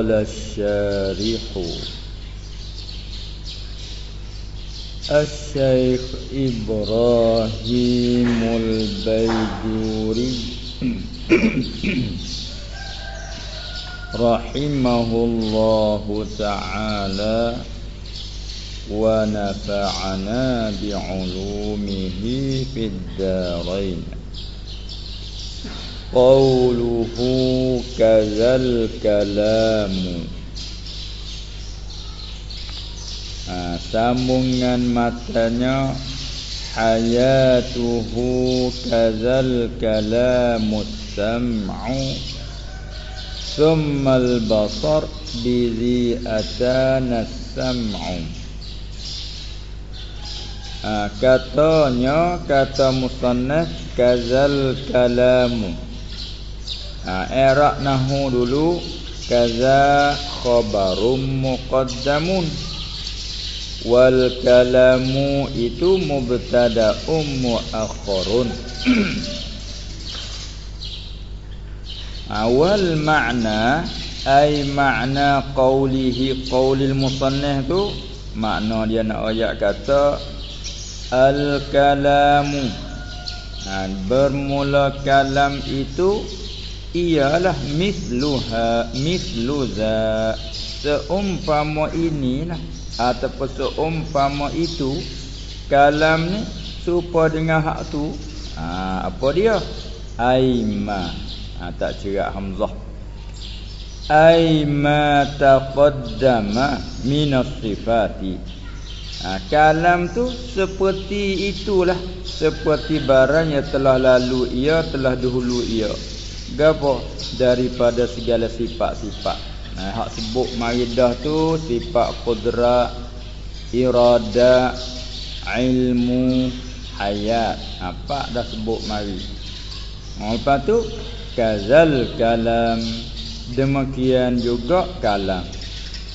قال الشارح الشيخ إبراهيم البيجوري رحمه الله تعالى ونفعنا بعلومه في الدارين. قوله كذا الكلام ha, sambungan matanya hayatuhu kadzal kalamus sam'u thumma al-basar bi atana sam'u ha, katanya kata musannaf kadzal kalamu ha, erak nahu dulu kaza khabarum muqaddamun. Wal kalamu itu mubtada ummu akhirun awal makna ay makna qawlihi qawlil musannah tu makna dia nak ayat kata al kalamu. Ha, bermula kalam itu ialah misluha misluza seumpama inilah ataupun seumpama itu kalam ni serupa dengan hak tu. Ha, apa dia? Aima. Ha, tak cerak hamzah. Aima taqaddama min sifati. Ha, kalam tu seperti itulah. Seperti barang yang telah lalu ia telah dahulu ia gapo daripada segala sifat-sifat. Nah, hak sebut maridah tu sifat qudrat, irada, ilmu, hayat. Apa dah sebut mari. Nah, lepas tu kazal kalam demikian juga kalam.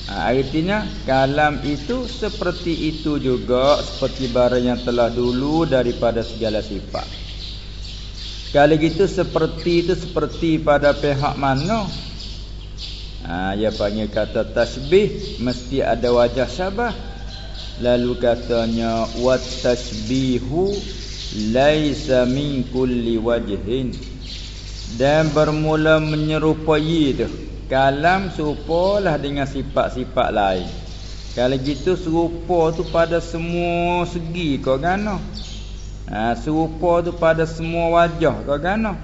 Ha, artinya kalam itu seperti itu juga seperti barang yang telah dulu daripada segala sifat. Kalau gitu seperti itu seperti pada pihak mana? Ha, dia panggil kata tasbih mesti ada wajah syabah. Lalu katanya wat tasbihu laisa min kulli wajhin. Dan bermula menyerupai itu. Kalam serupalah dengan sifat-sifat lain. Kalau gitu serupa tu pada semua segi kau kan? Ha, serupa tu pada semua wajah kau kan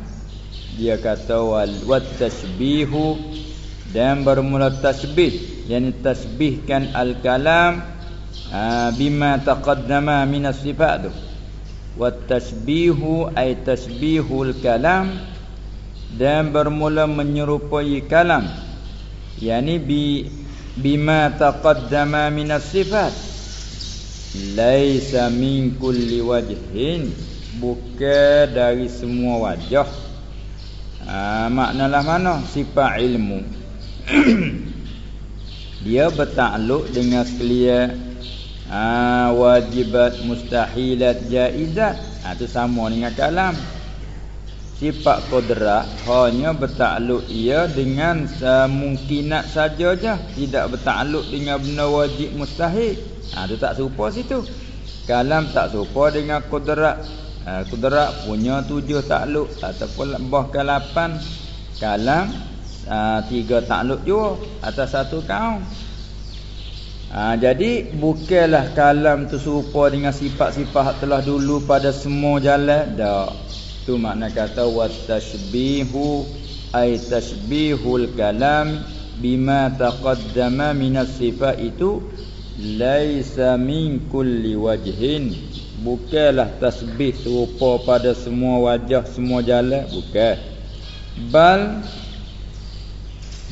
dia kata wal wat tasbihu dan bermula tasbih. Yakni tasbihkan al kalam ha, bima taqaddama min as-sifat tu. Wat tasbihu ay tasbihul kalam dan bermula menyerupai kalam. Yakni bi bima taqaddama min as-sifat laisa min kulli wajhin. Bukan dari semua wajah. Ha, maknalah mana? Sifat ilmu. Dia bertakluk dengan sekalian ha, wajibat mustahilat jaizat. Ha, itu sama dengan kalam. Sifat kodrat hanya bertakluk ia dengan semungkinat saja je. Tidak bertakluk dengan benda wajib mustahil Ha tu tak serupa situ. Kalam tak serupa dengan kudrat. Ha, kudrat punya tujuh takluk ataupun bahkan lapan. Kalam ha, tiga takluk juga atas satu kaum. Ha, jadi bukanlah kalam tu serupa dengan sifat-sifat telah dulu pada semua jalan. Tak. Tu makna kata watashbihu ay tashbihul kalam bima taqaddama minas sifat itu laisa min kulli wajhin. Bukanlah tasbih serupa pada semua wajah semua jalan. Bukan. Bal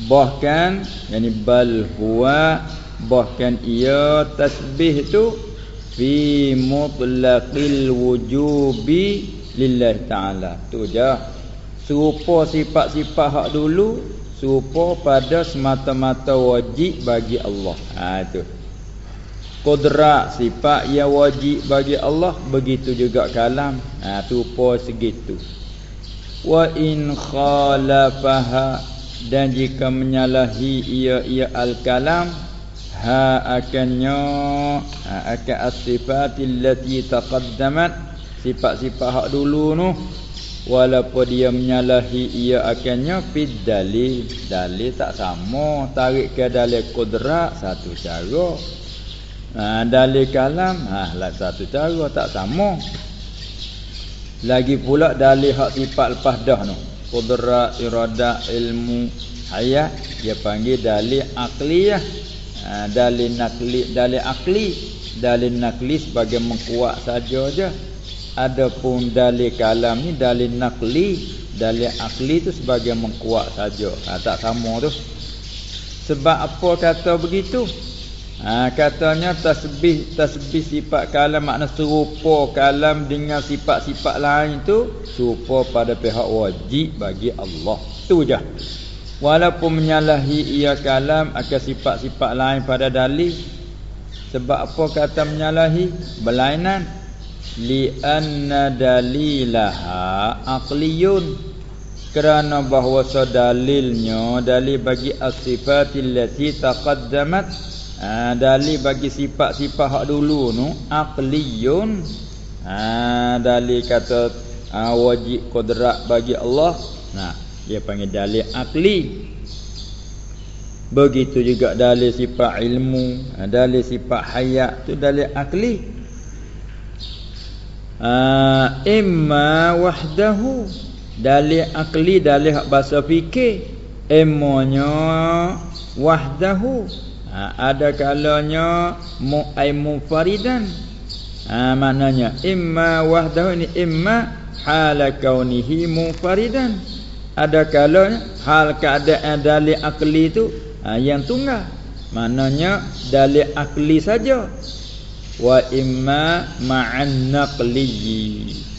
bahkan yani bal huwa bahkan ia tasbih tu fi mutlaqil wujubi lillah taala. Tu je. Serupa sifat-sifat hak dulu serupa pada semata-mata wajib bagi Allah. Ha tu Qudrat sifat yang wajib bagi Allah Begitu juga kalam. Ha, Tu po segitu. Wa in khalafaha dan jika menyalahi ia ia al-kalam ha akannya ha, akan as-sifatil lati taqaddamat sifat-sifat hak dulu tu walaupun dia menyalahi ia akannya fid dalil. Dalil tak sama tarik ke dalil qudrat satu cara ha, dalil kalam. Ha lah satu cara tak sama lagi pula dalil hak sifat lepas dah tu. Qudrat irada ilmu hayat. Dia panggil dalil akliyah. Ha, dalil nakli dalil akli. Dalil nakli sebagai mengkuat saja aja adapun dalil kalam ni dalil nakli dalil akli tu sebagai mengkuat saja. Ha, tak sama tu. Sebab apa kata begitu ha, katanya tasbih tasbih sifat kalam makna serupa kalam dengan sifat-sifat lain tu serupa pada pihak wajib bagi Allah. Tu je. Walaupun menyalahi ia kalam akan sifat-sifat lain pada dalil Sebab apa kata menyalahi? Berlainan. Li anna dalilaha aqliyun. Kerana bahawa dalilnya Dalil bagi as-sifatil lati taqaddamat ha, Dalil bagi sifat-sifat hak dulu nu Aqliyun. Ha, Dalil kata ha, Wajib kodrak bagi Allah. Nah dia panggil dalil akli begitu juga dalil sifat ilmu ha, dalil sifat hayat tu dalil akli uh, imma wahdahu. Dalil akli dalil hak bahasa fikir. Emonya wahdahu ha, ada kalanya mu'aimu faridan ha, maknanya imma wahdahu ini imma hala kaunihi mufaridan. Ada kalanya hal keadaan dalil akli tu ha, yang tunggal. Maknanya dalil akli saja. Wa imma ma'an naqli.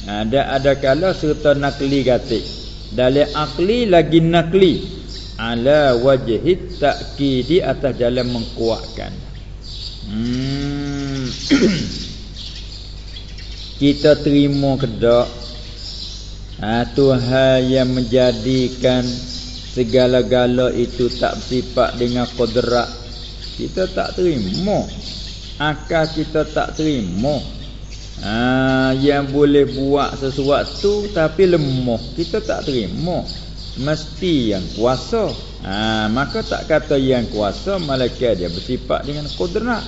Ada ha, ada kala serta nakli gatik dalil akli lagi nakli ala wajhi ta'kidi atas jalan mengkuatkan. Hmm. kita terima kedak ha, Tuhan yang menjadikan segala-gala itu tak bersifat dengan kodrak kita tak terima. Akal kita tak terima. Ha, yang boleh buat sesuatu tapi lemah kita tak terima mesti yang kuasa. Ha, maka tak kata yang kuasa malaikat dia bersifat dengan kodrak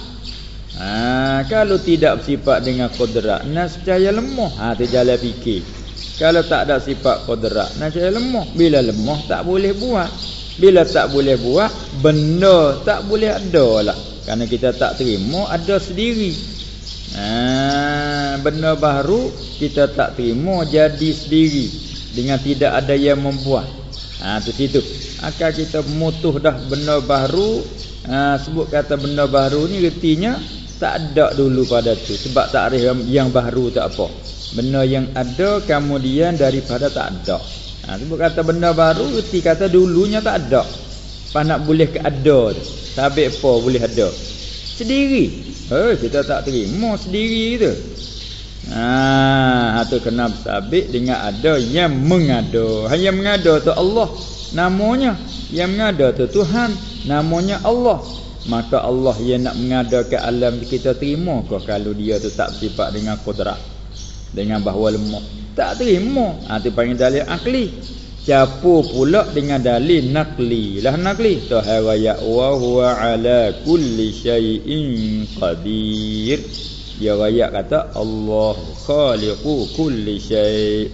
ha, kalau tidak bersifat dengan kodrak nascaya lemah. Ha, tu jalan fikir. Kalau tak ada sifat qudrat nak jadi lemah. Bila lemah tak boleh buat. Bila tak boleh buat benda tak boleh ada lah. Kerana kita tak terima ada sendiri. Ha, benda baru kita tak terima jadi sendiri dengan tidak ada yang membuat ha, tu situ akal kita mutuh dah benda baru ha, sebut kata benda baru ni retinya tak ada dulu pada tu sebab tak ada yang baru tak apa Benda yang ada kemudian daripada tak ada. Ha, sebut kata benda baru, erti kata dulunya tak ada. Apa nak boleh ke ada tu. Sabit apa boleh ada. Sendiri. Eh, kita tak terima sendiri tu. Ha, itu kena sabit dengan ada yang mengada. Ha, yang mengada tu Allah. Namanya. Yang mengada tu Tuhan. Namanya Allah. Maka Allah yang nak mengadakan alam kita terima kau kalau dia tu tak bersifat dengan kodrak dengan bahawa lemah tak terima ha tu panggil dalil akli capu pula dengan dalil nakli lah nakli tahara wa huwa ala kulli syai'in qadir dia raya kata Allah khaliqu kulli syai'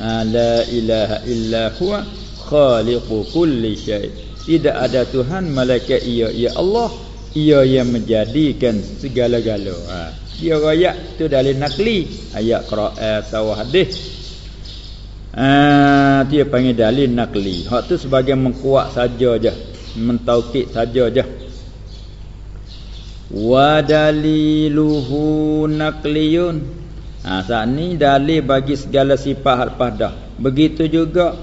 ha, la ilaha illa huwa khaliqu kulli syai' tidak ada tuhan malaikat ia. Ya Allah ia yang menjadikan segala-gala. Ha dia royak tu dalil nakli. Ayat qiraat atau hadis. Ah dia panggil dalil nakli. Hak tu sebagai mengkuat saja je mentaukid saja je wa daliluhu nakliyun ha saat ni dalil bagi segala sifat lepas dah begitu juga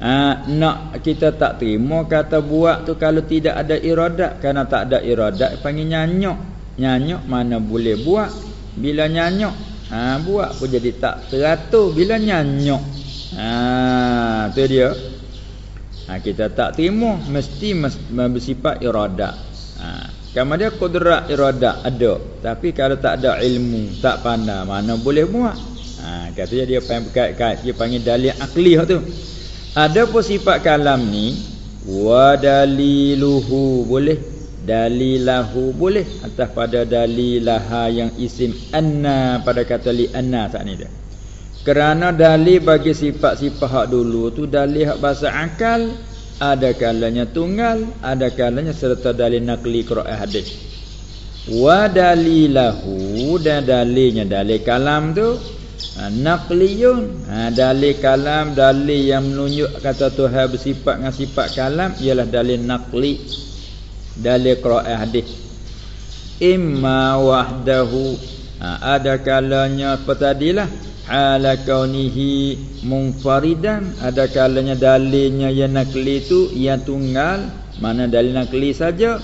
ha, nak kita tak terima kata buat tu kalau tidak ada iradat. Kerana tak ada iradat panggil nyanyok Nyanyok mana boleh buat? Bila nyanyok ha, Buat pun jadi tak teratur. Bila nyanyok ha, tu dia. Ha, kita tak terima mesti bersifat iradah ha, Kamu dia kudrat iradah ada tapi kalau tak ada ilmu tak pandai mana boleh buat? Ha, katanya dia panggil dia panggil dalil akli tu. Ada pun sifat kalam ni wa daliluhu boleh dalilahu boleh atas pada dalilaha yang isim anna pada kata li anna saat ni dia. Kerana dalil bagi sifat-sifat hak dulu tu dalil hak bahasa akal ada kalanya tunggal ada kalanya serta dalil nakli Quran hadis. Wa dalilahu dan dalilnya dalil kalam tu ha, naqliyun ha, dalil kalam dalil yang menunjuk kata Tuhan bersifat dengan sifat kalam ialah dalil naqli dalil Quran hadis. Imma wahdahu ha, ada kalanya apa tadilah ala kaunihi munfaridan. Ada kalanya dalilnya yang nakli itu yang tunggal. Mana dalil nakli saja?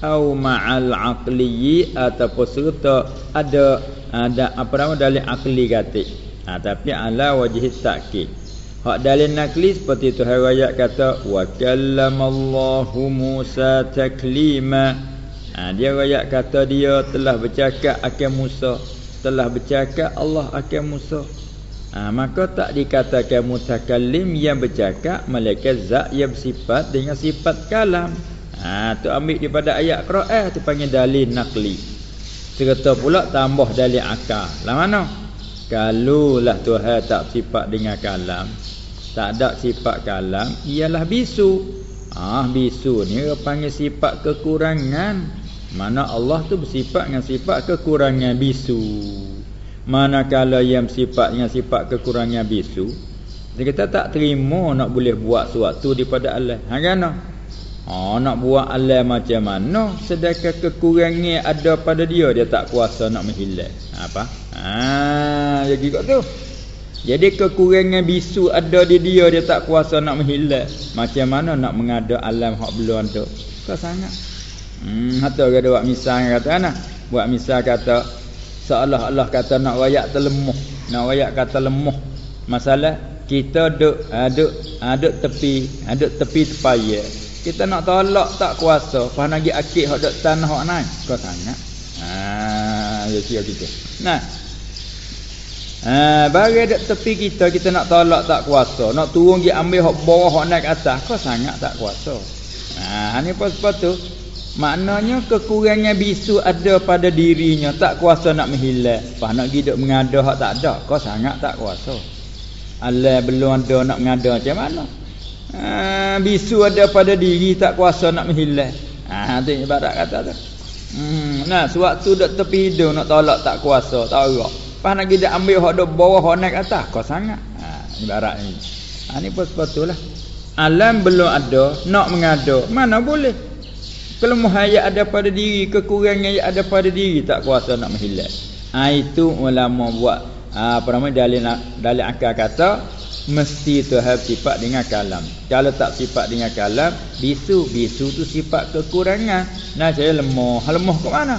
Au ma'al aqli ataupun serta ada ada apa nama dalil akli kata. Ha, tapi ala wajih takkid. Hak dalil nakli seperti tu riwayat kata wa kallamallahu Musa taklima. Ha, dia riwayat kata dia telah bercakap akan Musa telah bercakap Allah akan Musa. Ha, maka tak dikatakan mutakallim yang bercakap malaikat zat yang bersifat dengan sifat kalam. Ha, tu ambil daripada ayat Quran tu panggil dalil nakli. Serta pula tambah dalil akal. Lah mana? Kalau lah Tuhan tak sifat dengan kalam. Tak ada sifat kalam ialah bisu. Ah bisu ni panggil sifat kekurangan mana Allah tu bersifat dengan sifat kekurangan bisu. Manakala yang sifat dengan sifat kekurangan bisu, kita tak terima nak boleh buat sesuatu daripada Allah. Ha kan? Ha nak buat Allah macam mana sedangkan kekurangan ada pada dia dia tak kuasa nak menghilang. Ha, apa? Ha jadi kat tu. Jadi kekurangan bisu ada di dia dia tak kuasa nak menghilang. Macam mana nak mengada alam hak belum ada? Kau sangat Hmm, hatta ada buat misal kata ana. Buat misal kata seolah Allah kata nak wayak terlemuh, nak wayak kata lemuh. Masalah kita duk aduk aduk tepi, aduk tepi tepaya. Kita nak tolak tak kuasa, pas nak pergi akik hok duk tanah hok naik. Kau tanya. Ha, ya sia kita. Nah. Ha, bagi dek tepi kita kita nak tolak tak kuasa, nak turun pergi ambil hok bawah hok naik atas, kau sangat tak kuasa. Ha, ni pas tu Maknanya kekurangan bisu ada pada dirinya. Tak kuasa nak menghilang. Lepas nak hidup mengada hak tak ada. Kau sangat tak kuasa. Allah belum ada nak mengada macam mana? Ha, Bisu ada pada diri Tak kuasa nak menghilang. Ha, Itu ibarat kata tu. Hmm, Nah sewaktu dek tepi hidung Nak tolak tak kuasa Tak ada Lepas nak hidup ambil hak dek bawah hak naik atas Kau sangat. Ha, Ibarat ni. Ha, Ini pun sepatulah Alam belum ada Nak mengada Mana boleh Kelemahan yang ada pada diri, kekurangan yang ada pada diri tak kuasa nak menghilang. Ha, itu ulama buat ha, apa nama dalil dalil akal kata mesti Tuhan sifat dengan kalam. Kalau tak sifat dengan kalam, bisu, bisu tu sifat kekurangan. Nah saya lemah, lemah ke mana?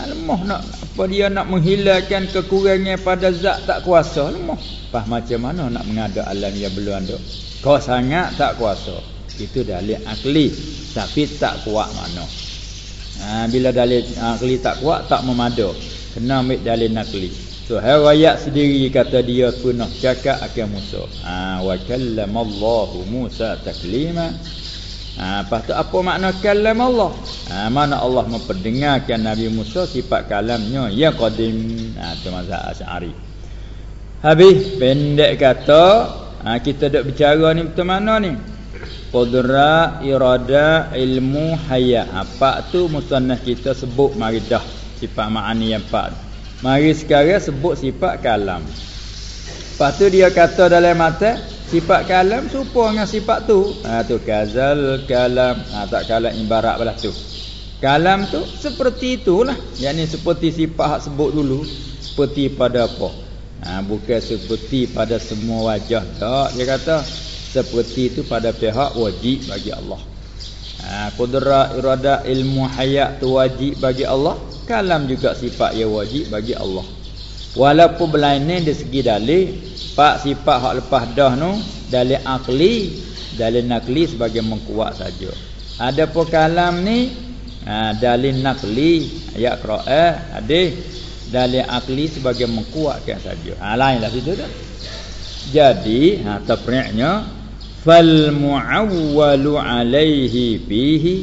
Ha, lemah nak apa dia nak menghilangkan kekurangan pada zat tak kuasa, lemah. Pas macam mana nak mengada alam yang belum ada? Kau sangat tak kuasa. Itu dalil akli tapi tak kuat mana ha, bila dalil akli tak kuat tak memadu. Kena ambil dalil nakli. So riwayat sendiri kata dia punah cakap akan Musa ha wa kallamallahu Musa taklima. Ha lepas tu apa makna kalam Allah ha mana Allah memperdengarkan Nabi Musa sifat kalamnya? Ya qadim. Ha tu mazhab Asy'ari. Habis pendek kata ha kita dak bicara ni betul mana ni Qudra, irada, ilmu, haya. Apa tu musannah kita sebut mari dah Sifat ma'ani yang empat Mari sekarang sebut sifat kalam. Lepas tu dia kata dalam mata Sifat kalam serupa dengan sifat tu. Ha, tu kazal kalam. Ha, Tak kalam ibarat belah tu. Kalam tu seperti itulah. Yang ni seperti sifat hak sebut dulu Seperti pada apa? Ha, Bukan seperti pada semua wajah. Tak dia kata seperti itu pada pihak wajib bagi Allah. Ha, kudra irada ilmu hayat tu wajib bagi Allah. Kalam juga sifat yang wajib bagi Allah. Walaupun berlainan dari segi dalil, pak sifat hak lepas dah nu dalil akli dalil nakli sebagai mengkuat saja ada pun kalam ni ha, dalil nakli ayat qiraah hadis dalil akli sebagai mengkuatkan saja ha lainlah situ tu jadi ha tafri'nya fal muawwalu alaihi fihi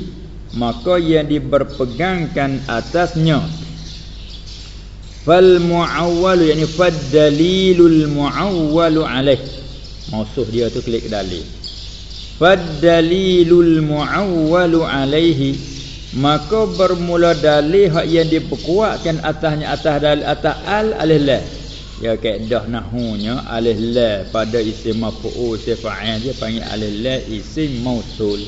maka yang diberpegangkan atasnya. fal muawwalu yani fad dalilul muawwalu alaih mausuh dia tu klik dalil. fad dalilul muawwalu alaihi maka bermula dalil hak yang diperkuatkan atasnya atas dalil atas al alih la ya kaedah nahwunya alih la pada isim maf'ul sifa'il dia panggil alih la isim mausul.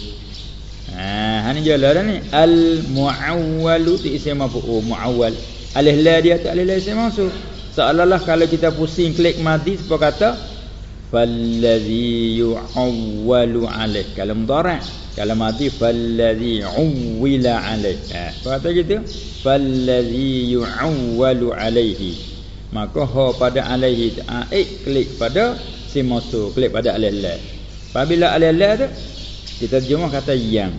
Ha ni jelas dah ni. Al muawwalu isim maf'ul muawwal. Alih la dia tu alih la isim mausul. Seolah-olah kalau kita pusing klik mati sepa kata? Fallazi yu'awwalu alaih. Kalau mudhari' kalau mati fallazi uwila alaih. Ha kata gitu? Fallazi yu'awwalu alaihi maka ha pada alaihi ha, eh klik pada si mausul klik pada alih la apabila alih la tu kita terjemah kata yang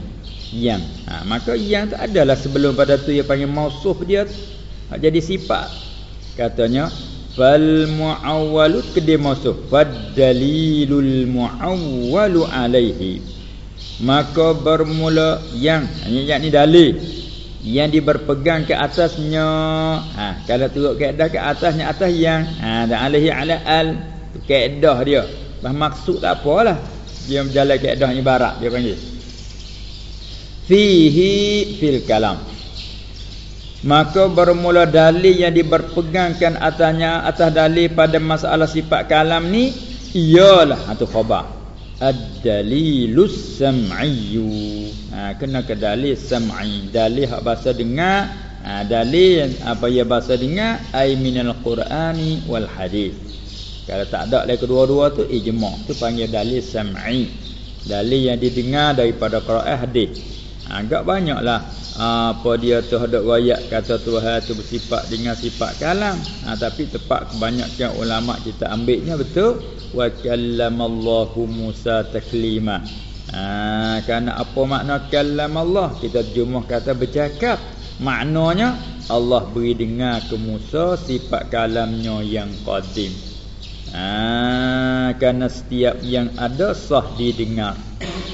yang. Ha, maka yang tu adalah sebelum pada tu yang panggil mausuf dia tu. Jadi sifat. Katanya fal muawwalu kedai mausuf fad dalilul muawwalu alaihi. Maka bermula yang. Yang ni dalil yang diberpegang ke atasnya. Ha kalau turut kaedah ke atasnya atas yang ha dan alaihi ala al kaedah dia. Bah maksud tak apalah. Dia berjalan kaedah ibarat dia panggil. Fihi fil kalam. Maka bermula dalil yang diberpegangkan atasnya atas dalil pada masalah sifat kalam ni ialah atau khabar ad-dalilus sam'iyyu ha kena ke dalil sam'i? Dalil hak bahasa dengar. Ha, dalil apa ya bahasa dengar? Ai minal qur'ani wal hadis. Kalau tak ada lagi kedua-dua tu ijma tu panggil dalil sam'i. Dalil yang didengar daripada Quran hadis. Agak banyaklah apa dia tu ada royak kata Tuhan tu bersifat dengan sifat kalam. Ha, tapi tepat kebanyakan ulama kita ambilnya betul wa kallamallahu Musa taklima. Ha, kerana apa makna kallam Allah kita terjemah kata bercakap. Maknanya Allah beri dengar ke Musa sifat kalamnya yang qadim. Ha, kerana setiap yang ada sah didengar.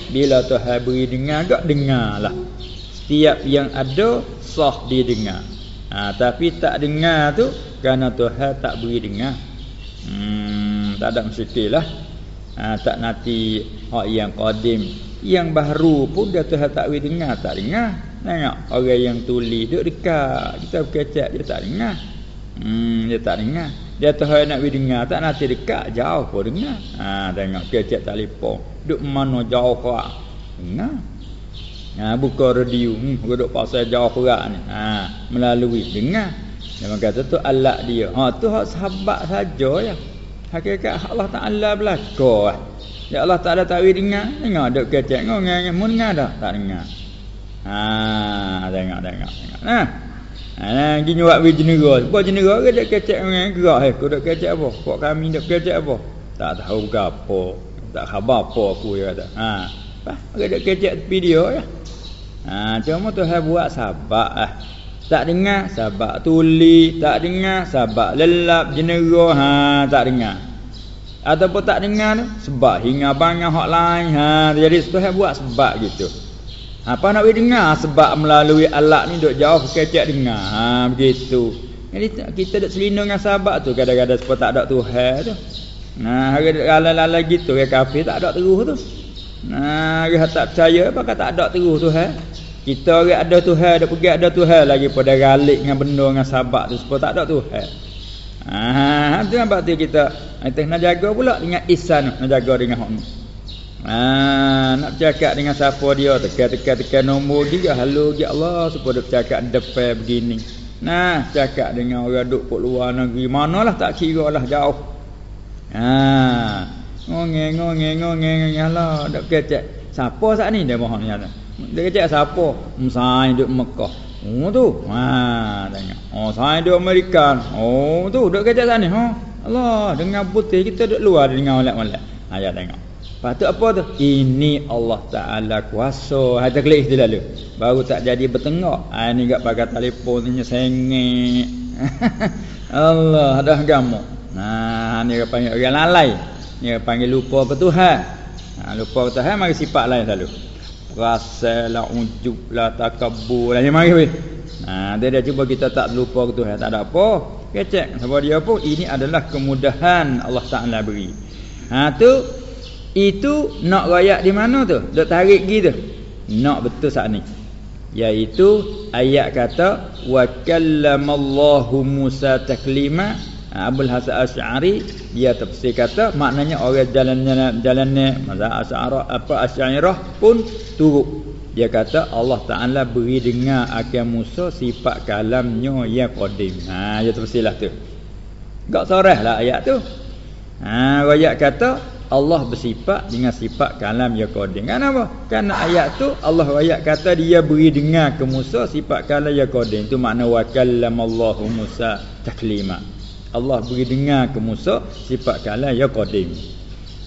Bila Tuhan beri dengar agak dengarlah. Setiap yang ada sah dia dengar. Ha, tapi tak dengar tu kerana Tuhan tak beri dengar. Hmm, tak ada mestilah. Ha, tak nanti hak yang qadim yang baru pun dia Tuhan tak beri dengar, tak dengar. Tengok orang yang tuli duduk dekat, kita berkecek dia tak dengar. Hmm, dia tak dengar. Dia Tuhan nak dengar, tak nanti dekat, jauh pun dengar. Ha, tengok kecek telefon, duduk mana jauh kau. Dengar. Ha buka radio, hmm duduk pasal jauh perak ni. Ha melalui dengar. Dia kata tu alat dia. Ha tu hak sahabat saja ya. Hakikat Allah Taala belaka. Ya Allah Taala tak wi dengar. Dengar duk kecek ngong mun dengar dah tak dengar. Ha tengok tengok tengok. Nah. Ha gini buat wi jenera. Buat jenera ke duk kecek ngong gerak he. Kau duk kecek apa? Kok kami duk kecek apa? Tak tahu ke apa. Tak khabar apa aku dia kata. Ha. Apa? Ada kecek video ya. Ha, cuma Tuhan buat sabak ah. Tak dengar sabak tuli, tak dengar sabak lelap jenera ha tak dengar. Ataupun tak dengar sebab hingga bangang hak lain ha jadi Tuhan buat sebab gitu. Apa nak dengar sebab melalui alat ni duk jauh kecek dengar. Ha begitu. Jadi kita duk selindung dengan sabak tu kadang-kadang sebab tak ada Tuhan tu. Nah, kalau ala gitu ke kafir tak ada terus tu. Nah, dia tak percaya apa kata tak ada terus tu ha. Kita orang ada Tuhan, ada pergi ada Tuhan lagi pada galik dengan benda dengan sahabat tu supaya tak ada Tuhan. Ha, tu yang bakti kita kita nak jaga pula dengan ihsan nak jaga dengan hak Ha, nak bercakap dengan siapa dia tekan-tekan nombor dia halo ya Allah supaya dia bercakap depan begini. Nah, cakap dengan orang duk kat luar negeri manalah tak kira lah jauh. Ha, ngongeng ngongeng ngongeng lah dak kecek. Siapa saat ni dia mohon ni dia kata siapa? Musai duduk Mekah. Oh tu. Ha tanya. Oh saya duduk Amerika. Oh tu duduk kata sana. Ha. Allah dengan putih kita duduk luar dengan molek-molek. Ha ya tengok. Patut apa tu? Ini Allah Taala kuasa. Hata kelik dia lalu. Baru tak jadi bertengok. Ha ni gak pakai telefon ni sengit. Allah dah gamuk. Nah, ni dia panggil orang lalai. Ni panggil lupa ke Tuhan. Ha, lupa ke Tuhan mari sifat lain selalu. Ujub lah takabur lah ni mari weh. Ha, dia dia cuba kita tak lupa ke Tuhan. Tak ada apa. Kecek. Sebab dia pun ini adalah kemudahan Allah Taala beri. Ha tu itu nak rayak di mana tu? Dok tarik gitu. Nak betul saat ni. Yaitu ayat kata wa kallamallahu Musa taklima. Abdul Hasan Asy'ari dia tafsir kata maknanya orang jalan-jalan jalannya mazhab Asy'ariyah apa Asy'ariyah pun turut. Dia kata Allah Taala beri dengar akan Musa sifat kalamnya yang qadim. Ha dia tafsirlah tu. Gak sorahlah ayat tu. Ha ayat kata Allah bersifat dengan sifat kalam ya qadim. Kenapa? Karena ayat tu Allah ayat kata dia beri dengar ke Musa sifat kalam ya qadim. Itu makna wa kallamallahu Musa taklima. Allah beri dengar ke Musa sifat kalam ya qadim.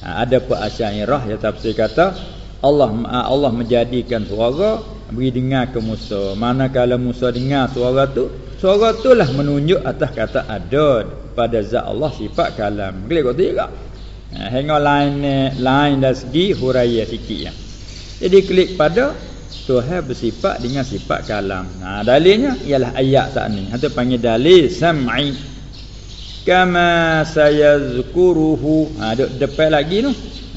Ha, ada pun asyairah yang tafsir kata Allah Allah menjadikan suara beri dengar ke Musa. Manakala Musa dengar suara tu, suara itulah menunjuk atas kata adad pada zat Allah sifat kalam. Klik kau tengok. Ha, hingga lain lain dari segi huraiya sikit ya. Jadi klik pada Tuhan bersifat dengan sifat kalam. Ha, dalilnya ialah ayat saat ni. Itu panggil dalil sam'i. Kama saya zukuruhu. Ha, duk depan lagi tu.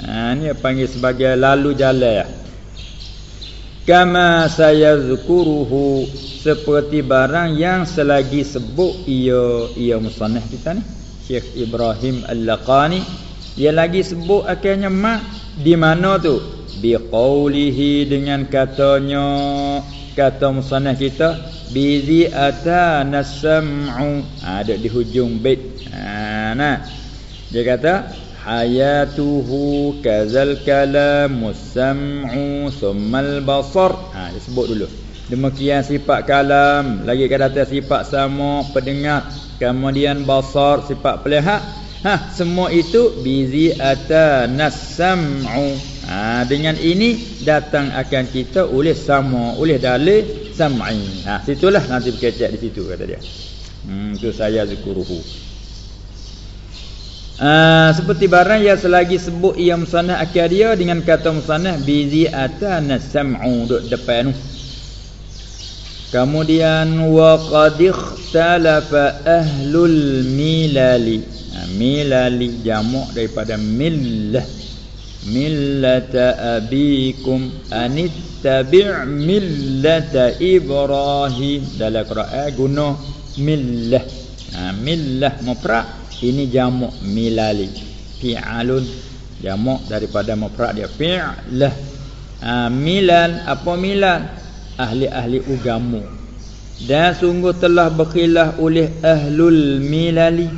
Ha, ni panggil sebagai lalu jalan ya. Kama saya zukuruhu. Seperti barang yang selagi sebut ia ia musannah kita ni. Syekh Ibrahim Al-Laqani dia lagi sebut akhirnya mak di mana tu? Bi qaulihi dengan katanya kata musannaf kita bi zi atana sam'u. Ha, ada di hujung bait. Ha, nah. Dia kata hayatuhu kazal kalam sam'u summal basar. Ha, dia sebut dulu. Demikian sifat kalam, lagi kata sifat sama pendengar, kemudian basar sifat pelihat Ha, semua itu bizi ata nasam'u. Ha, dengan ini datang akan kita oleh sama, oleh dalil sam'i. Ha, situlah nanti berkecek di situ kata dia. Hmm, tu saya zikuruhu. Uh, seperti barang yang selagi sebut ia musannah akhir dia dengan kata musannah bizi ata nasam'u duk depan Kemudian wa qad ikhtalafa ahlul milali. Ha, milali jamak daripada millah. Millata abikum anittabi' millata ibrahim. Dalam Quran guna millah. Ha, millah mufrad ini jamak milali. Fi'alun. Jamak daripada mufrad dia. Fi'lah. Ha, milal. Apa milal? Ahli-ahli ugamu. Dan sungguh telah berkhilaf oleh ahlul milali.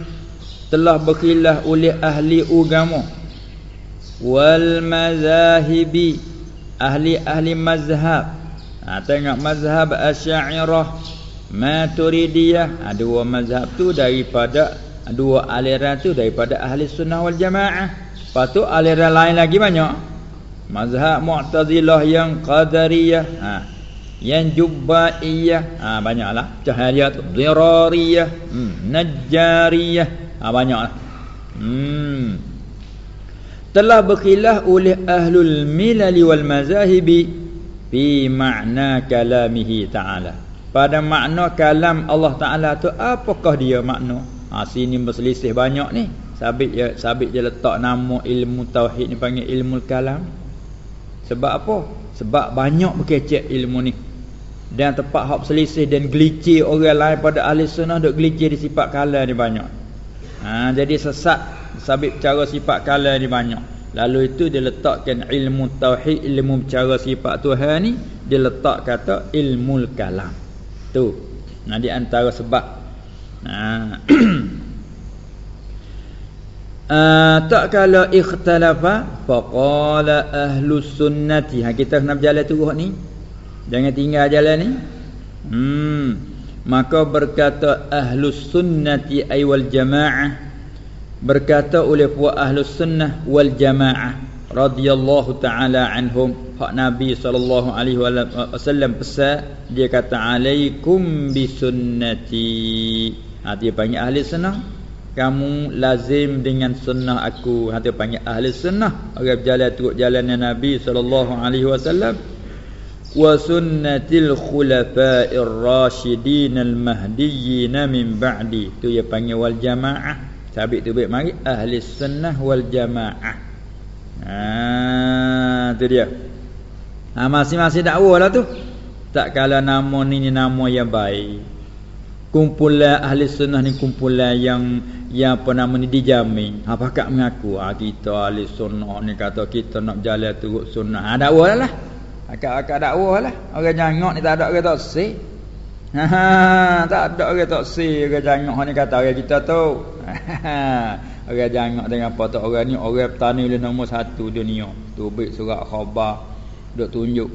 Telah berkhilaf oleh ahli agama wal mazahibi. Ahli-ahli mazhab. Ha, tengok mazhab asy'ariyah. Maturidiyah. Ha, dua mazhab tu daripada dua aliran tu daripada ahli sunnah wal jamaah. Lepas tu aliran lain lagi banyak. Mazhab mu'tazilah yang qadariyah. Ha, yang jubbaiyah. Ha, banyaklah. Cahaya tu. Dirariyah. Hmm, najjariyah. Ha, banyaklah. Hmm. Telah berkhilaf oleh ahlul milali wal mazahibi fi makna kalamihi ta'ala. Pada makna kalam Allah Ta'ala tu apakah dia makna ha, sini berselisih banyak ni sabit je, sabit je letak nama ilmu tauhid ni panggil ilmu kalam sebab apa? sebab banyak berkecek ilmu ni dan tempat hak selisih dan gelicir orang lain pada ahli sunnah duk gelicir di sifat kalam ni banyak Ha, jadi sesat sabit cara sifat kala ni banyak. Lalu itu dia letakkan ilmu tauhid, ilmu cara sifat Tuhan ni dia letak kata ilmu kalam. Tu. Nah di antara sebab. Ha. Uh, tak kala ikhtalafa faqala ahlus sunnati. Ha kita kena berjalan terus ni. Jangan tinggal jalan ni. Hmm. Maka berkata ahlus sunnati ay wal jamaah. Berkata oleh puak ahlus sunnah wal jamaah radhiyallahu taala anhum. Hak nabi sallallahu alaihi wasallam pesan dia kata alaikum bi ha dia panggil ahli sunnah. Kamu lazim dengan sunnah aku. Ha dia panggil ahli sunnah. Orang berjalan turut jalannya nabi wasallam. Wa sunnatil khulafa'ir rasyidin al mahdiyyin min ba'di. Tu dia panggil wal jamaah. Sabit tu baik mari. Ahli sunnah wal jamaah. Ha tu dia. Ha masing-masing dakwah lah tu. Tak kala nama ni, ni nama yang baik. Kumpulan ahli sunnah ni kumpulan yang yang apa nama ni dijamin. Ha pakak mengaku ha kita ahli sunnah ni kata kita nak berjalan turut sunnah. Ha dakwah lah. Akak-akak dakwah lah. Orang jangok ni tak ada orang tak sih. Ha, ha tak ada orang tak sih orang jangok ni kata orang kita tu. Ha, Orang jangan dengan apa tak orang ni orang petani le nombor satu dunia. Tu baik surat khabar duk tunjuk.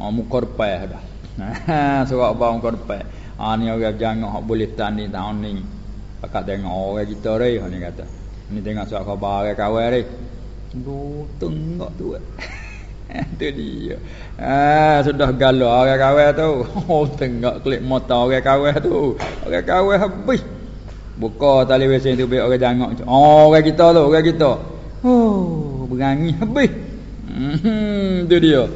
Ha muka depan dah. Ha surat khabar muka depan. Ha ni orang jangan hak boleh tani tahun ni. Pakat tengok orang kita re ha ni kata. Ni tengok surat khabar orang kawan re. Du tengok tu. tu dia. Ha sudah galau orang kawan tu. Oh tengok klik motor orang kawan tu. Orang kawan habis. Buka tali WC tu biar orang jangok. Oh, orang kita tu, orang kita. Oh, berani habis. Hmm, tu dia.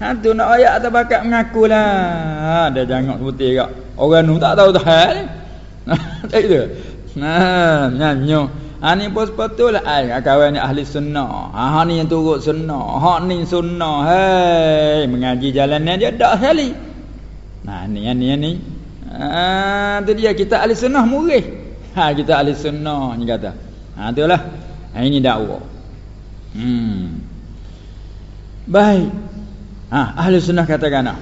Ha tu nak ayat atau bakat mengakulah. Ha dia jangok putih gak. Orang nu tak tahu dah hal. tak itu. Nah, nyanyo. Ha ni pun sepatutlah ai kawan ni ahli sunnah. Ha, ha ni yang turut sunnah. Ha ni sunnah. Hei, mengaji jalan dia dak sekali. Nah, ni ni ni. Ha tu dia kita ahli sunnah murih. Ha kita ahli sunnah ni kata. Ha itulah. Ha ini dakwah. Hmm. Baik. Ha ahli sunnah katakan nak.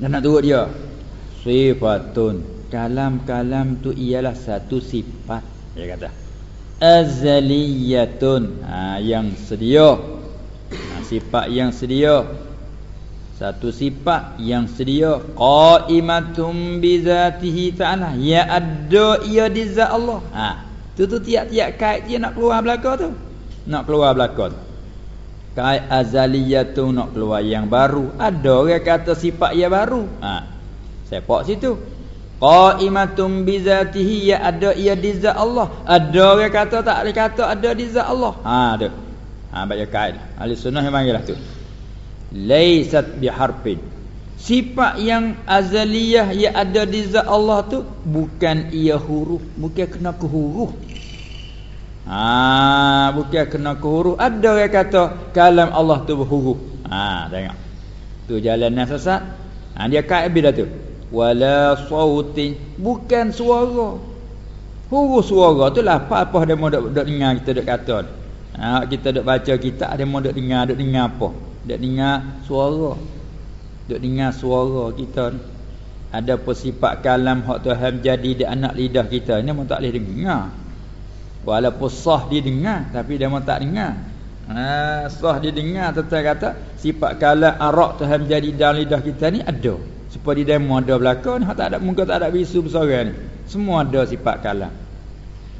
Dan nak turut dia. Sifatun. Kalam-kalam tu ialah satu sifat. Dia kata. Azaliyatun. Ha yang sedia. Ha, sifat yang sedia satu sifat yang sedia qaimatum bi zatihi ta'ala ya ada ia di zat Allah ha tu tu tiap-tiap kait dia nak keluar belaka tu nak keluar belaka tu kait azaliyatu nak keluar yang baru ada orang kata sifat yang baru ha sepak situ. Qaimatum bi zatihi ya ada ia di zat Allah. Ada orang kata tak ada kata ada di zat Allah. Ha tu. Ha baca kait ahli sunnah memang ialah tu. Laisat biharfin sifat yang azaliyah yang ada di zat Allah tu bukan ia huruf. Bukan kena ke huruf. Ha bukan kena ke huruf. Ada orang kata kalam Allah tu berhuruf. Ha tengok. Tu jalan yang sesat. Ha dia kaibih dah tu wala sautin bukan suara. Huruf suara tu lah. Apa-apa dia mau dok dengar kita dok kata. Ha kita dok baca kita mau dok dengar dok dengar apa? Dek dengar suara. Dek dengar suara kita. Ni Ada persifat kalam Hak Tuhan jadi di anak lidah kita. Ini pun tak boleh dengar. Walaupun sah dia dengar Tapi dia pun tak dengar. Ha, Sah dia dengar Tetap kata Sifat kalam arak Tuhan jadi dalam lidah kita ni Ada Seperti demo ada belakang tak ada muka tak ada bisu bersuara ni. Semua ada sifat kalam.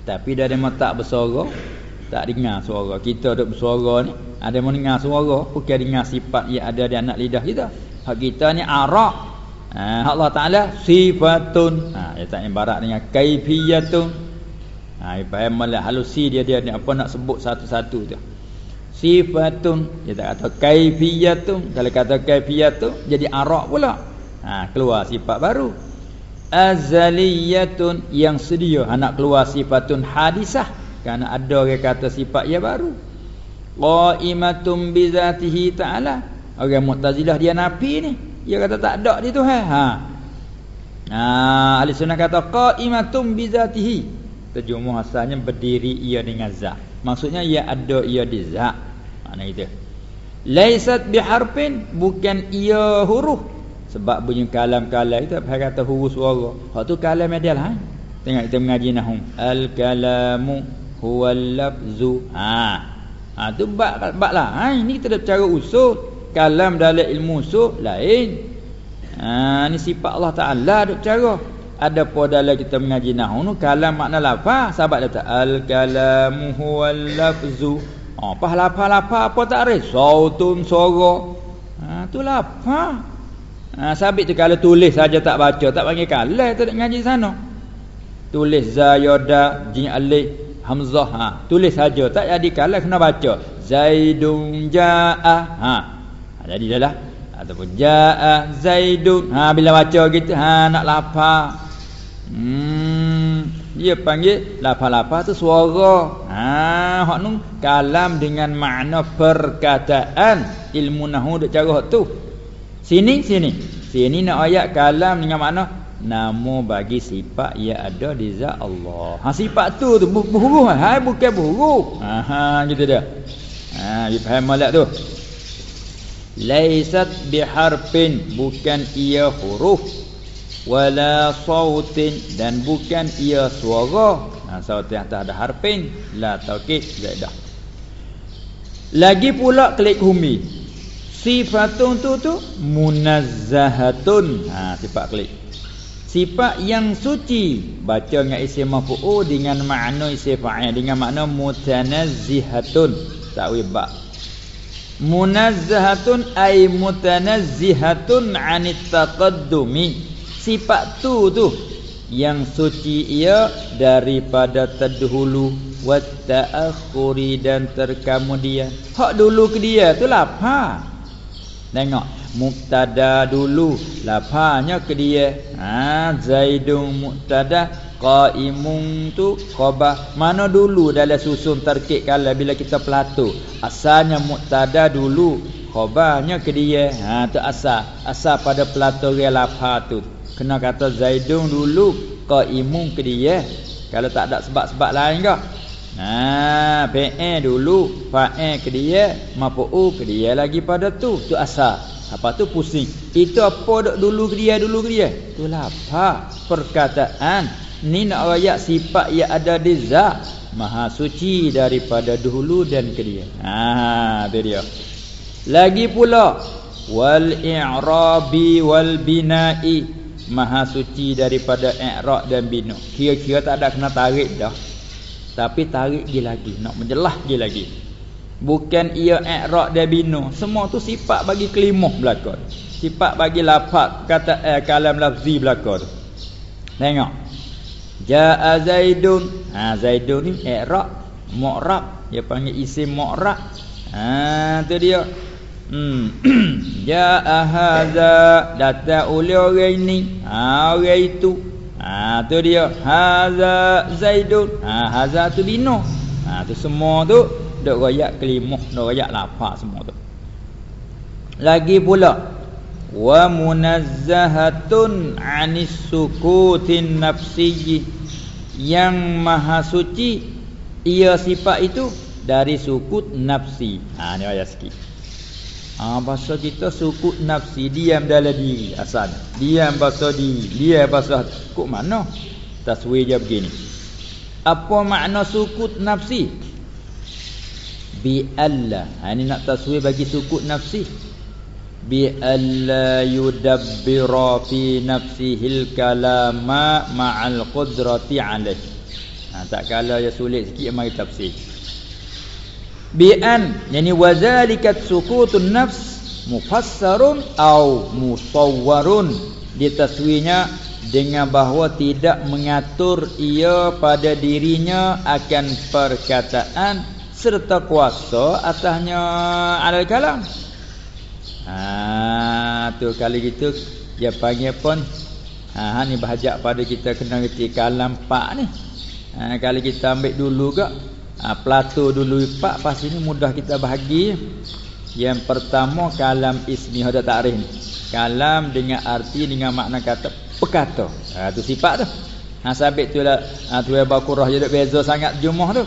Tapi dia demo tak bersuara Tak dengar suara. Kita duduk bersuara ni ada mau dengar suara bukan dengar sifat yang ada di anak lidah kita. Hak kita ni arak. Ha, Allah Taala sifatun. Ha dia tak ibarat dengan kaifiyatun. Ha faham malah halusi dia dia ni apa nak sebut satu-satu tu. Sifatun dia tak kata kaifiyatun. Kalau kata kaifiyatun jadi arak pula ha keluar sifat baru. Azaliyatun yang sedia. Anak keluar sifatun hadisah. Kerana ada orang kata sifat yang baru. Qaimatum bi zatihi ta'ala. Orang mu'tazilah dia nafi ni. Dia kata tak ada di tuhan ha. Ha ahli sunnah kata qaimatum bi zatihi. Terjemah asalnya berdiri ia dengan zat. Maksudnya ia ada ia di zat. Makna itu. Laisat biharfin bukan ia huruf sebab bunyi kalam-kalam itu apa kata huruf suara hak tu kalam dia lah tengok kita mengaji nahum al kalamu huwal lafzu ha Ha tu bab bab lah. Ha ini kita dah cara usul. Kalam dalam ilmu usul lain. Ha ni sifat Allah Taala duk cara. Ada dalam kita mengaji nahwu nu kalam makna lafaz. Sahabat kata al kalamu huwal lafzu. Ha, apa lapar-lapar apa tak ada? Sautun suara. Ha, tu lapar. Ha, sabit tu kalau tulis saja tak baca, tak panggil kalah tu nak ngaji sana. Tulis zayoda jin alif hamzah. Ha, tulis saja tak jadi kalah kena baca. Zaidun jaa. Ha. ha jadi dah lah. Ataupun jaa Zaidun. Ha bila baca gitu ha nak lapar. Hmm, dia panggil lapa-lapa tu suara. Ha, hak nu kalam dengan makna perkataan ilmu nahwu dak cara tu. Sini sini. Sini nak ayat kalam dengan makna nama bagi sifat yang ada di zat Allah. Ha sifat tu tu huruf ha bukan huruf. Ha ha gitu dia. Ha dia faham malak tu. Laisat biharfin bukan ia huruf wala sautin dan bukan ia suara ha saut yang tak ada harfin la taukid zaidah lagi pula klik humi sifatun tu tu munazzahatun. Ha sifat klik. Sifat yang suci. Baca dengan isim maf'ul dengan makna isim fa'il dengan makna mutanazzihatun. Takwil ba munazzahatun ay mutanazzihatun 'anit taqaddumi. Sifat tu tu yang suci ia daripada terdahulu. Wa ta'akhuri dan terkemudian hak dulu ke dia tu lapar tengok. Mubtada dulu. Laparnya ke dia. Ha zaidun mubtada qaimun tu khabar mana dulu dalam susun terkik kala bila kita pelatu? Asalnya mubtada dulu. Khabarnya ke dia. Ha tu asal. Asal pada pelatu dia lapar tu. Kena kata Zaidun dulu Qaimun ke dia. Kalau tak ada sebab-sebab lain ke Nah, PE dulu Fa'e ke dia Mapu'u ke dia lagi pada tu Tu asal. Apa tu pusing. Itu apa dok dulu ke dia dulu ke dia? Itulah apa Perkataan. Ni nak rayak sifat yang ada di zat. Maha suci daripada dulu dan ke dia. Haa tu dia. Lagi pula Wal i'rabi wal bina'i. Maha suci daripada i'rab dan bina. Kira-kira tak ada kena tarik dah. Tapi tarik dia lagi, nak menjelah dia lagi. Bukan ia i'rab dan bina. Semua tu sifat bagi kelimah belaka. Sifat bagi lafaz kata eh, kalam lafzi belaka tu. Tengok. Ja'a Zaidun. Ha Zaidun ni i'rab, mu'rab, dia panggil isim mu'rab. Ha tu dia. Hmm. Ya hadza datang oleh orang ini. Ha orang itu. Ha tu dia. Hadza Zaidun. Ha hadza tu bino. Ha tu semua tu dok royak kelimah, dok royak lapak semua tu. Lagi pula wa munazzahatun anis sukutin nafsiyyi yang maha suci ia sifat itu dari sukut nafsi. Ha ni ayat sikit. Ha, bahasa kita sukut nafsi diam dalam diri asal. Diam bahasa diri, dia bahasa kok mana? Taswir dia begini. Apa makna sukut nafsi? Bi Allah. Ha ini nak taswir bagi sukut nafsi. Bi alla yudabbira fi nafsihil kalama ma'al qudrati alaih. Ha, tak kala ya sulit sikit mari tafsir bi'an yani wazalikat sukutun nafs mufassarun au musawwarun. Ditaswinya dengan bahawa tidak mengatur ia pada dirinya akan perkataan serta kuasa atasnya alal kalam. Ha tu kali gitu dia panggil pun ha, ha ni bahajak pada kita kena reti kalam pak ni. Ha kali kita ambil dulu gak ha, Plato dulu pak pas ini mudah kita bahagi. Yang pertama kalam ismi hada ta'rif. Kalam dengan arti dengan makna kata pekata. Ha tu sifat tu. Ha sabit tu lah ha tu bakurah jadi beza sangat jumlah tu.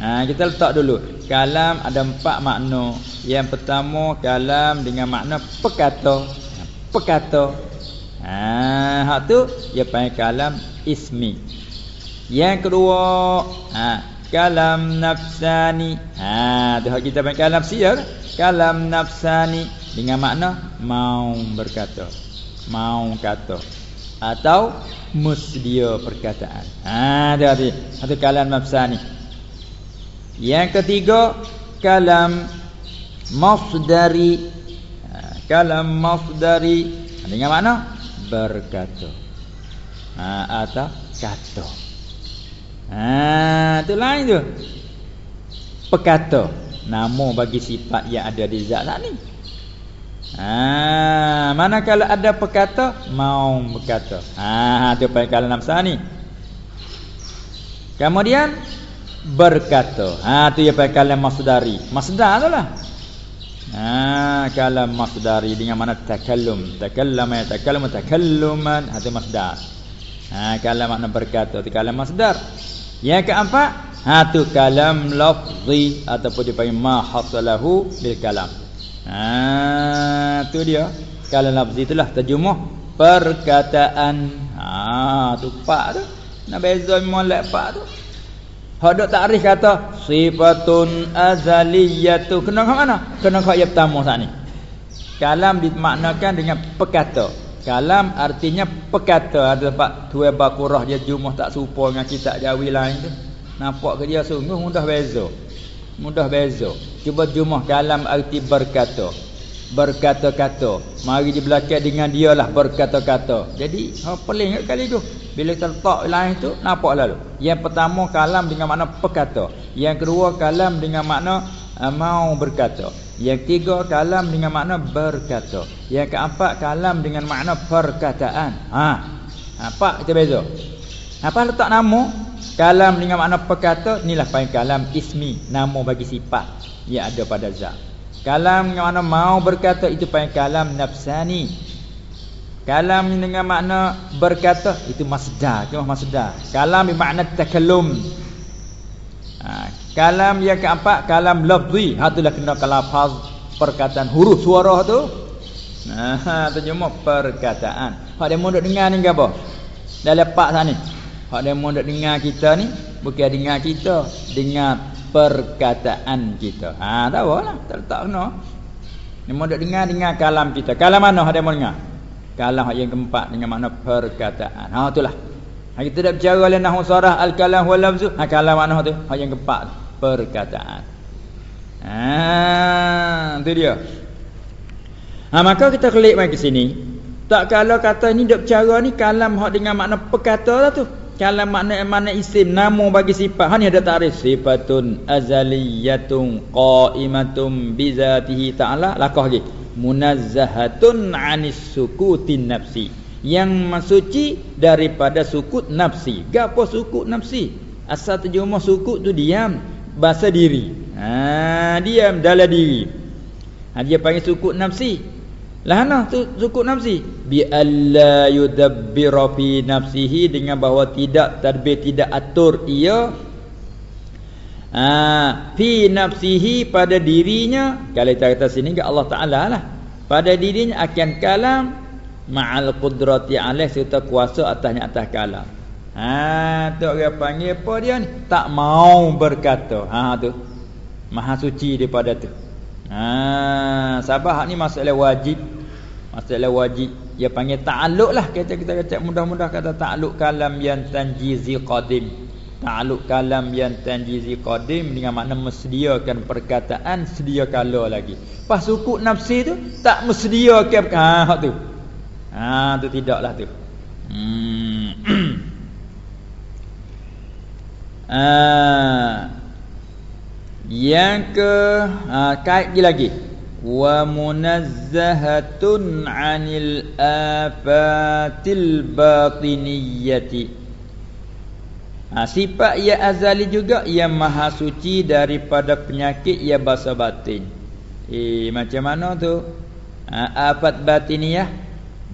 Ha kita letak dulu. Kalam ada empat makna. Yang pertama kalam dengan makna pekata. Ha, pekata. Ha hak tu dia panggil kalam ismi. Yang kedua ha kalam nafsani. Ha tu kita panggil kalam nafsi ya kalam nafsani. Dengan makna mau berkata. Mau kata. Atau musdia perkataan. Ha tu arti satu kalam nafsani. Yang ketiga kalam masdari ha, kalam masdari dengan makna berkata. Ha, atau kata ha, tu lain tu. Pekata nama bagi sifat yang ada di zat ni. Ha, mana kalau ada pekata mau berkata ha, tu pakai kalam nafsa ni. Kemudian berkata ha, tu dia pakai kalam masdari. Masdar tu lah. Ha kalam masdari dengan mana takallum. Takallama ya takallam takalluman itu masdar. Ha kalam makna berkata itu kalam masdar. Yang keempat, ha tu kalam lafzi ataupun dipanggil ma hasalahu bil kalam. Ha tu dia. Kalam lafzi itulah terjemah perkataan. Ha tu pak tu. Nak beza molek pak tu. Hak takrif kata sifatun azaliyatu. Kena kat mana? Kena kat yang pertama saat ni. Kalam dimaknakan dengan perkata. Kalam artinya perkata. Ada tempat tuai bakurah dia jumlah tak serupa dengan kitab jawi lain tu. Nampak ke dia sungguh mudah beza. Mudah beza. Cuba jumlah kalam arti berkata berkata-kata. Mari di belakang dengan dialah berkata-kata. Jadi, ha peling kali tu. Bila letak lain tu, nampak lalu. Yang pertama kalam dengan makna perkata. Yang kedua kalam dengan makna uh, mau berkata. Yang ketiga kalam dengan makna berkata. Yang keempat kalam dengan makna perkataan. Ha. Apa kita beza? Apa letak nama? Kalam dengan makna perkata, inilah panggil kalam ismi, nama bagi sifat yang ada pada zat. Kalam yang mana mau berkata itu panggil kalam nafsani. Kalam dengan makna berkata itu masdar, cuma masdar. Kalam bermakna takallum. Ha, kalam yang keempat kalam lafzi. Ha itulah kena kalafaz perkataan huruf suara tu. Nah, ha terjemah perkataan. Hak dia mau dengar ni apa? Dah lepak sana ni. Hak dia mau dengar kita ni bukan dengar kita, dengar perkataan kita. Ha tahu lah, tak letak kena. Ni mau dengar dengar kalam kita. Kalam mana ada mau dengar? Kalam yang keempat dengan makna perkataan. Ha itulah. Ha kita dah berbicara oleh nahwu sarah al-kalam wal lafzu. Ha kalam mana tu? Ha yang keempat perkataan. Ha itu dia. Ha maka kita klik mai ke sini. Tak kalau kata ni dak berbicara ni kalam hak dengan makna perkata lah tu. Kalau makna mana isim nama bagi sifat. Ha ni ada takrif sifatun azaliyatun qaimatun bi zatihi ta'ala lakah lagi. Munazzahatun 'anis sukutin nafsi. Yang mensuci daripada sukut nafsi. Gapo sukut nafsi? Asal terjemah sukut tu diam, bahasa diri. Ha diam dalam diri. Ha dia panggil sukut nafsi. Lahana tu sukut nafsi bi alla yudabbira fi nafsihi dengan bahawa tidak tadbir tidak atur ia ha, fi nafsihi pada dirinya kalau kita kata sini ke Allah Taala lah pada dirinya akan kalam ma'al qudrati alaih serta kuasa atasnya atas kalam ha tu orang panggil apa dia ni? Tak mau berkata. Ha tu. Maha suci daripada tu. Ha sabah ni masalah wajib. Masalah wajib. Dia panggil ta'aluk lah. Kita kita kata mudah-mudah kata ta'aluk kalam yang tanjizi qadim. Ta'aluk kalam yang tanjizi qadim Dengan makna mesediakan perkataan Sedia kala lagi. Pas sukuk nafsi tu Tak mesediakan. Haa tu Haa tu tidaklah tu. Hmm. Haa Yang ke ha, Kait lagi wa munazzahatun 'anil afatil batiniyyati. Ha, sifat ia azali juga ia maha suci daripada penyakit ia bahasa batin. Eh macam mana tu? Ha, afat batiniyah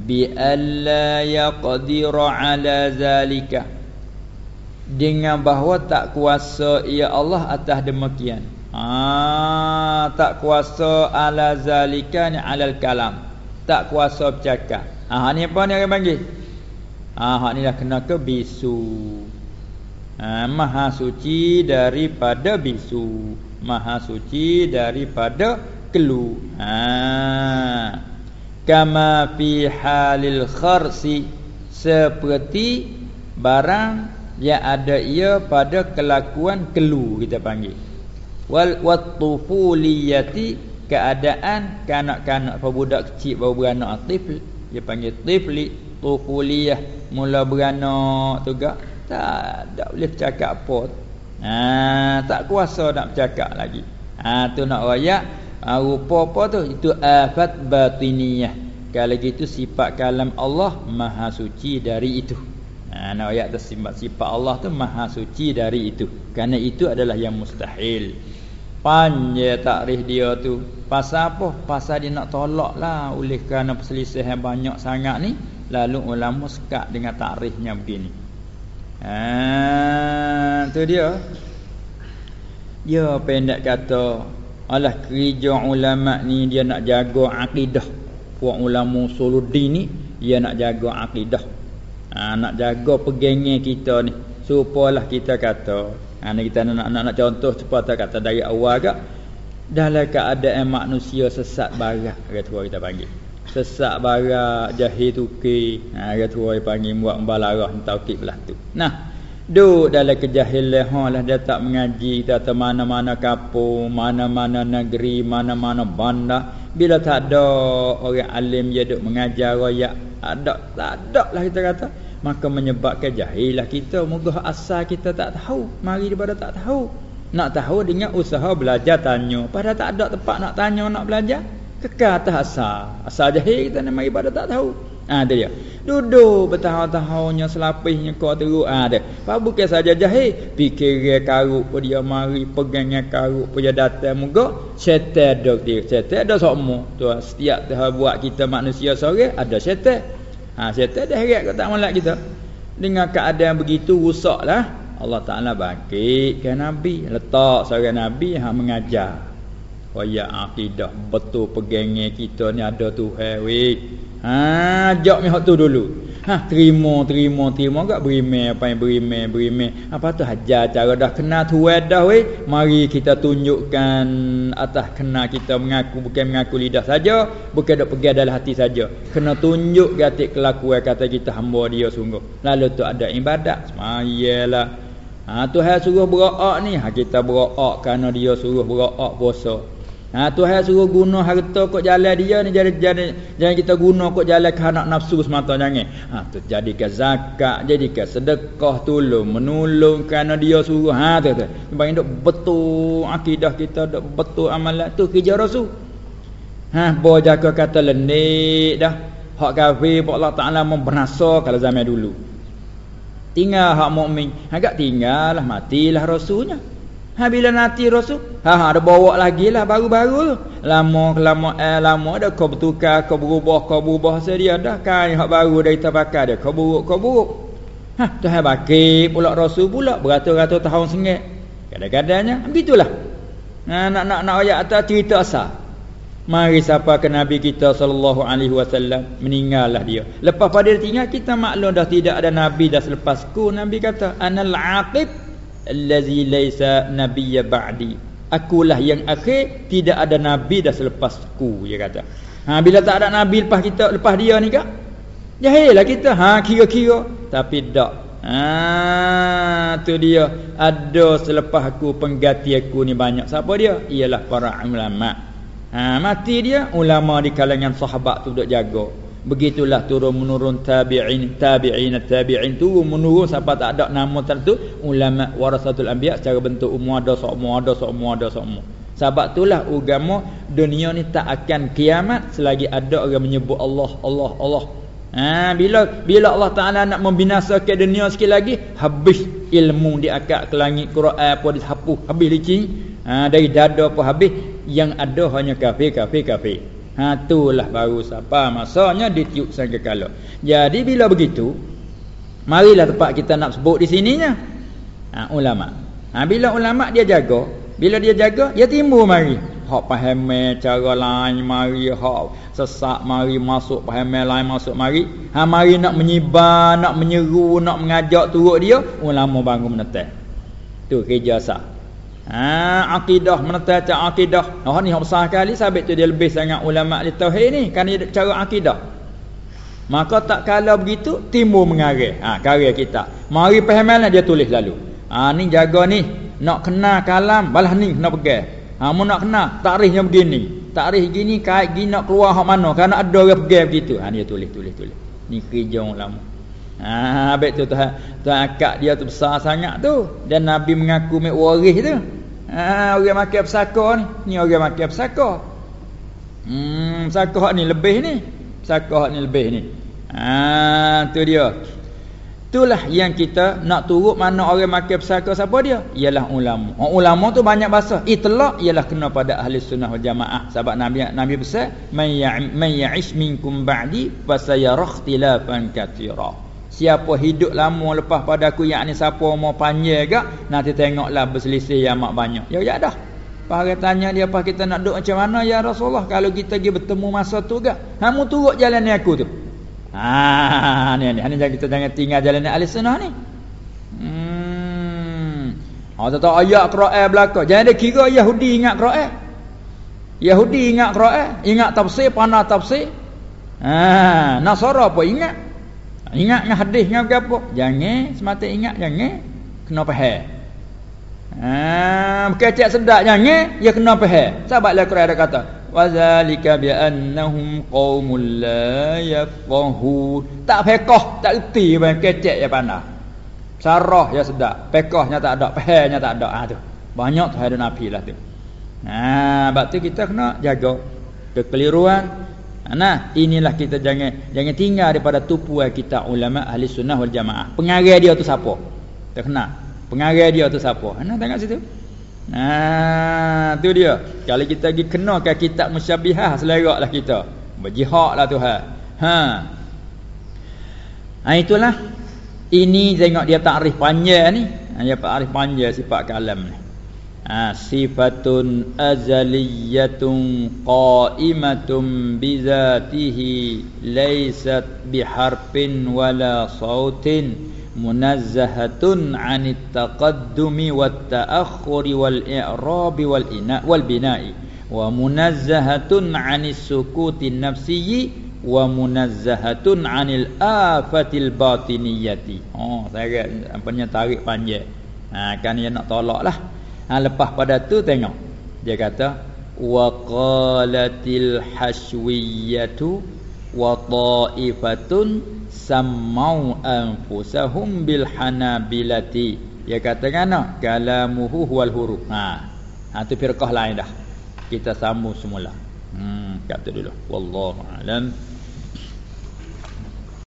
bi alla yaqdiru 'ala zalika dengan bahawa tak kuasa ia Allah atas demikian Ah, tak kuasa ala zalika ni alal kalam. Tak kuasa bercakap. Ah ni apa ni orang panggil? Ah hak ni dah kena ke bisu. Ah maha suci daripada bisu. Maha suci daripada kelu. Ah kama fi halil kharsi seperti barang yang ada ia pada kelakuan kelu kita panggil. wal wattufuliyati keadaan kanak-kanak budak kecil baru beranak tifl. Dia panggil tifli tufuliyah mula beranak tu gak tak tak boleh cakap apa ha, tak kuasa nak bercakap lagi. Ha, tu nak rayak ha, rupa apa tu? Itu afat batiniyah kalau gitu sifat kalam Allah maha suci dari itu. Ha, nak rayak sifat sifat Allah tu maha suci dari itu. Kerana itu adalah yang mustahil. Panjang takrif dia tu. Pasal apa? Pasal dia nak tolak lah. Oleh kerana perselisihan banyak sangat ni lalu ulama sekat dengan takrifnya begini. Ha tu dia. Dia pendek kata alah kerja ulama ni dia nak jaga akidah. Puak ulama Suluddin ni dia nak jaga akidah. Ha, nak jaga pegangan kita ni. Supalah kita kata. Ha ni kita nak nak, nak contoh cepat kata dari awal gak dalam keadaan manusia sesat barat kata kita panggil sesak barak jahil tuki ha kata panggil buat balarah taukid belah tu nah duk dalam kejahilan ha lah dia tak mengaji kita ke mana-mana kampung mana-mana negeri mana-mana bandar bila tak ada orang alim dia duk mengajar royak ada tak ada lah kita kata. Maka menyebabkan jahilah kita moga asal kita tak tahu. Mari daripada tak tahu. Nak tahu dengan usaha belajar tanya. Pada tak ada tempat nak tanya nak belajar. Kekal atas asal. Asal jahil kita nak ibadat tak tahu. Ha dia. Duduk bertahun-tahunnya selapihnya kau teruk. Ha dia. Pak bukan saja jahil, fikir karuk pun dia mari pegangnya karuk pun dia datang muka syaitan ada dia. Syaitan ada semua. Tu setiap dah buat kita manusia sore ada syaitan. Ha syaitan dah heret kau tak kita. Dengan keadaan begitu rusaklah Allah Taala bangkitkan nabi, letak seorang nabi yang mengajar Waya akidah betul pegangnya kita ni ada Tuhan weh. Ha ajak mi tu dulu. Ha terima terima terima gak berime apa yang berime berime. Apa tu hajar cara dah kenal Tuhan dah weh. Mari kita tunjukkan atas kenal kita mengaku bukan mengaku lidah saja, bukan dak pergi dalam hati saja. Kena tunjuk gatik kelakuan kata kita hamba dia sungguh. Lalu tu ada ibadat. Semayalah. Ha Tuhan suruh berak ni, ha kita berak kerana dia suruh berak puasa. Ha Tuhan suruh guna harta kok jalan dia ni jadi jadi jangan kita guna kok jalan ke anak nafsu semata jangan. Ha tu jadikan zakat, jadikan sedekah tolong menolong kerana dia suruh. Ha tu tu. Bagi dok betul akidah kita dok betul amalan tu kerja rasul. Ha bo jaga kata lenik dah. Hak kafir pok Allah Taala membernasa kalau zaman dulu. Tinggal hak mukmin. Agak tinggal lah matilah rasulnya. Ha bila nanti rasul, ha, ha ada bawa lagi lah baru-baru tu. Lama lama eh lama dah kau bertukar, kau berubah, kau berubah sedia dah kan hak baru kita pakai dia. Kau buruk, kau buruk. Ha Tuhan baki pula rasul pula beratus-ratus tahun sengit. Kadang-kadangnya begitulah. Ha nak nak nak ayat atas cerita asal. Mari siapa ke Nabi kita sallallahu alaihi wasallam meninggallah dia. Lepas pada dia tinggal kita maklum dah tidak ada nabi dah selepasku Nabi kata anal aqib allazi laisa nabiyya ba'di. Akulah yang akhir tidak ada nabi dah selepasku dia kata. Ha bila tak ada nabi lepas kita lepas dia ni kak? Jahillah kita. Ha kira-kira. Tapi tak. Ha tu dia. Ada selepas aku pengganti aku ni banyak. Siapa dia? Ialah para ulama. Ha mati dia. Ulama di kalangan sahabat tu duk jaga Begitulah turun menurun tabi'in tabi'in tabi'in turun menurun sampai tak ada nama tertentu ulama warasatul anbiya secara bentuk umum ada semua ada semua ada semua. Sebab itulah agama dunia ni tak akan kiamat selagi ada orang menyebut Allah Allah Allah. Ha, bila bila Allah Taala nak membinasakan dunia sekali lagi habis ilmu di akak ke langit Quran apa disapu habis licin ha, dari dada apa habis yang ada hanya kafir kafir kafir. Ha itulah baru siapa masanya ditiup sangkakala. Jadi bila begitu marilah tempat kita nak sebut di sininya. Ha ulama. Ha bila ulama dia jaga, bila dia jaga dia timbul mari. Hak faham cara lain mari, hak sesak mari masuk faham lain masuk mari. Ha mari nak menyibar, nak menyeru, nak mengajak turut dia, ulama bangun menetek. Tu kerja sah. Ha akidah menetap akidah. Oh ni hak besar kali sabit tu dia lebih sangat ulama di tauhid ni kan dia cara akidah. Maka tak kala begitu timbul mengarah. Ha karya kita. Mari fahamanlah dia tulis lalu. Ha ni jaga ni. nak kena kalam balah ni kena pegang ha mun nak kena tarikhnya begini tarikh gini kait gini nak keluar hak mana kerana ada orang pegang begitu ha dia tulis tulis tulis ni kerja lama ha habis tu tuan tuan akak dia tu besar sangat tu dan nabi mengaku mek waris tu ha orang makan pesaka ni ni orang makan pesaka hmm pesaka ni lebih ni pesaka ni lebih ni ha tu dia Itulah yang kita nak turut mana orang makan pesaka siapa dia? Ialah ulama. Orang ulama tu banyak bahasa. Itlaq ialah kena pada ahli sunnah wal jamaah. Sebab Nabi Nabi besar, "Man ya'ish minkum ba'di fasayara ikhtilafan katira." Siapa hidup lama lepas pada aku yakni siapa mau panjang gak, nanti tengoklah berselisih yang amat banyak. Ya ya dah. Para tanya dia apa kita nak duduk macam mana ya Rasulullah kalau kita pergi bertemu masa tu gak. Kamu turut jalan ni aku tu. Ha ni ni ni kita jangan tinggal jalan ahli sunnah ni. Hmm. Ha tak ayat Quran belaka. Jangan ada kira Yahudi ingat Quran. Yahudi ingat Quran, ingat tafsir, pandai tafsir. Ha, Nasara apa ingat? Ingat dengan hadis dengan apa? Jangan semata ingat jangan kena faham. Ha, berkecek sedap jangan ya kena faham. Sahabatlah Quran ada kata, Wazalika bi'annahum qaumul la yafqahun. Tak fekoh, tak reti apa kecek ya pandai. Sarah ya sedap, fekohnya tak ada, fahamnya tak ada. Ah tu. Banyak tu ada nabi lah tu. Nah, sebab tu kita kena jaga kekeliruan. Nah, inilah kita jangan jangan tinggal daripada tupuan kita ulama ahli sunnah wal jamaah. Pengarah dia tu siapa? Tak kenal. Pengarah dia tu siapa? Nah, tengok situ. Nah, tu dia. Kalau kita pergi kenakan kitab musyabihah seleraklah kita. Berjihadlah Tuhan. Ha. Ha itulah. Ini tengok dia takrif panjang ni. Ha, dia takrif panjang sifat kalam ni. Ha, sifatun azaliyatun qa'imatun bizatihi laysat biharfin wala sautin munazzahatun 'anit taqaddumi wat ta'akhkhuri wal i'rabi wal ina wal bina'i wa munazzahatun 'anis sukutin nafsiyyi wa munazzahatun 'anil afatil batiniyati. Oh saya apanya tarik panjang ha kan dia nak tolaklah ha lepas pada tu tengok. Dia kata wa qalatil haswiyatu wa ta'ifatun sammau anfusahum bil hanabilati. Dia kata kan kalamuhu wal huruf. Ha ha tu firqah lain dah. Kita sambung semula. Hmm kata dulu. Wallahu alam